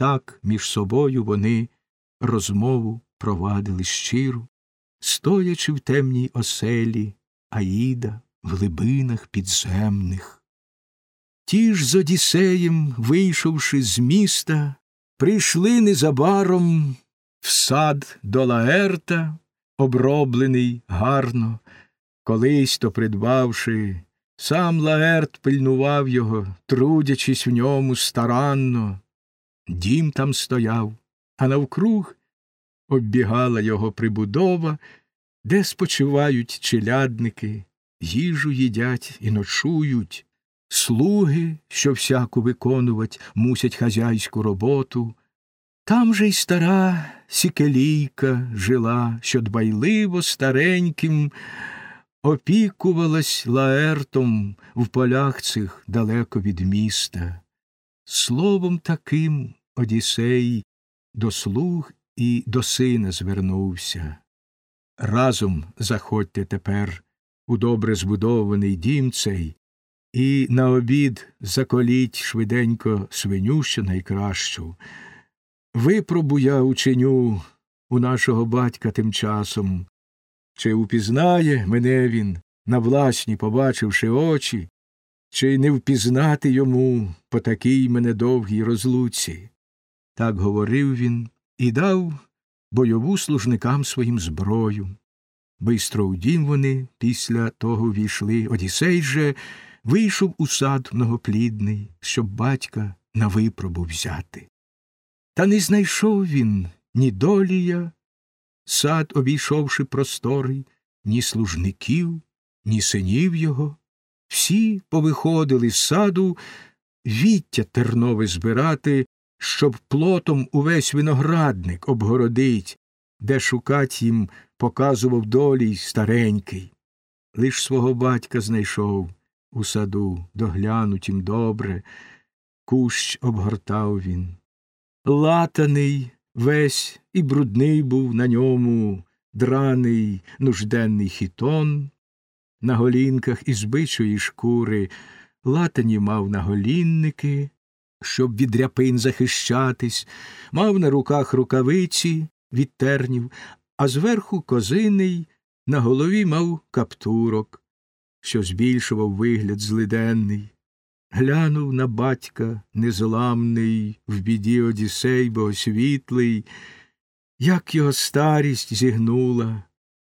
Так між собою вони розмову провадили щиру, стоячи в темній оселі, Аїда в глибинах підземних. Ті ж з Одіссеєм, вийшовши з міста, прийшли незабаром в сад до Лаерта, оброблений гарно, колись то придбавши, сам Лаерт пильнував його, трудячись в ньому старанно. Дім там стояв, а навкруг оббігала його прибудова, де спочивають челядники, їжу їдять і ночують, слуги, що всяку виконувать, мусять хазяйську роботу. Там же й стара сікелійка жила, що дбайливо стареньким опікувалась лаертом в полях цих далеко від міста. Словом таким Одіссей до слуг і до сина звернувся. Разом заходьте тепер у добре збудований дім цей, і на обід заколіть швиденько свиню що найкращу. Випробу я ученю у нашого батька тим часом, чи упізнає мене він, на власні побачивши очі, чи не впізнати йому по такій мене довгій розлуці. Так говорив він і дав бойову служникам своїм зброю. Бистро у дім вони після того війшли. Одісей же вийшов у сад многоплідний, щоб батька на випробу взяти. Та не знайшов він ні долія, сад, обійшовши просторий, ні служників, ні синів його. Всі повиходили з саду віття тернове збирати, щоб плотом увесь виноградник обгородить, де шукать їм показував долій старенький. Лиш свого батька знайшов у саду, доглянуть їм добре, кущ обгортав він. Латаний весь і брудний був на ньому драний нужденний хітон, на голінках із бичої шкури латані мав наголінники, щоб від ряпин захищатись, мав на руках рукавиці від тернів, а зверху козиний на голові мав каптурок, що збільшував вигляд злиденний. Глянув на батька незламний, в біді Одісей богосвітлий, як його старість зігнула,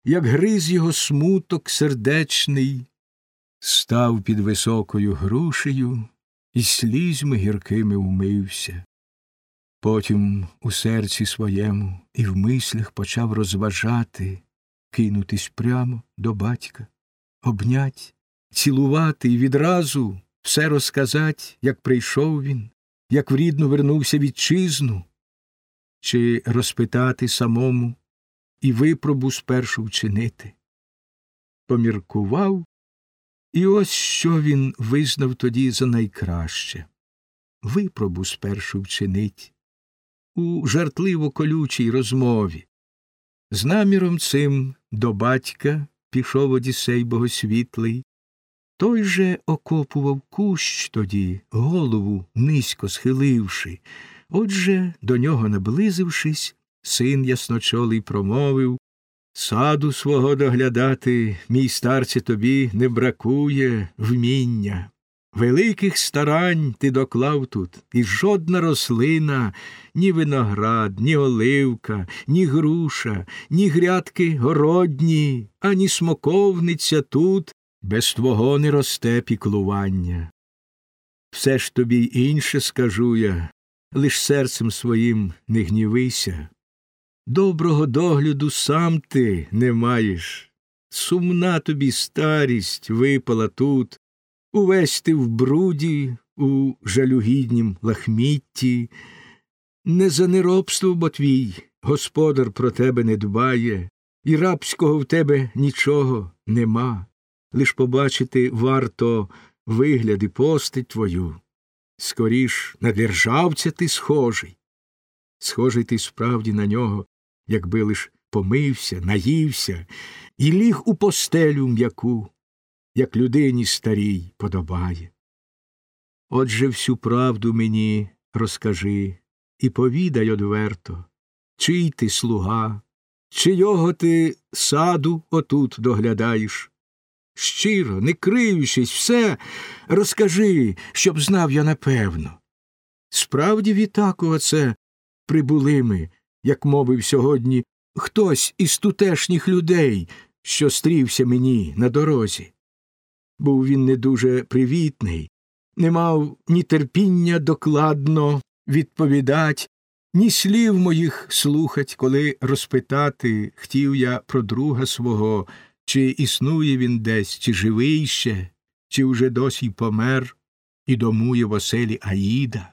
як гриз його смуток сердечний, став під високою грушею і слізьми гіркими вмився. Потім у серці своєму і в мислях почав розважати, кинутись прямо до батька, обнять, цілувати і відразу все розказать, як прийшов він, як в рідну вернувся вітчизну, чи розпитати самому і випробу спершу вчинити. Поміркував, і ось що він визнав тоді за найкраще випробу спершу вчинить у жартливо колючій розмові. З наміром цим до батька пішов Одісей богосвітлий, той же окопував кущ тоді, голову низько схиливши. Отже, до нього наблизившись, син ясночолий промовив Саду свого доглядати, мій старці, тобі не бракує вміння. Великих старань ти доклав тут, і жодна рослина, ні виноград, ні оливка, ні груша, ні грядки городні, ані смоковниця тут без твого не росте піклування. Все ж тобі інше скажу я, лиш серцем своїм не гнівися. Доброго догляду сам ти не маєш. Сумна тобі старість випала тут, увесь ти в бруді, у жалюгіднім лахмітті. Не за неробство, бо твій господар про тебе не дбає, і рабського в тебе нічого нема лиш побачити варто вигляд і постать твою. Скоріш на державця ти схожий. Схожий ти справді на нього, якби лиш помився, наївся і ліг у постелю м'яку, як людині старій подобає. Отже всю правду мені розкажи, і повідай одверто, чий ти слуга, чийого ти саду отут доглядаєш. Щиро, не крившись, все розкажи, щоб знав я напевно. Справді вітаку оце прибули ми, як мовив сьогодні, хтось із тутешніх людей, що стрівся мені на дорозі. Був він не дуже привітний, не мав ні терпіння докладно відповідать, ні слів моїх слухать, коли розпитати хотів я про друга свого, чи існує він десь, чи живий ще, чи уже досі помер, і домує в оселі Аїда.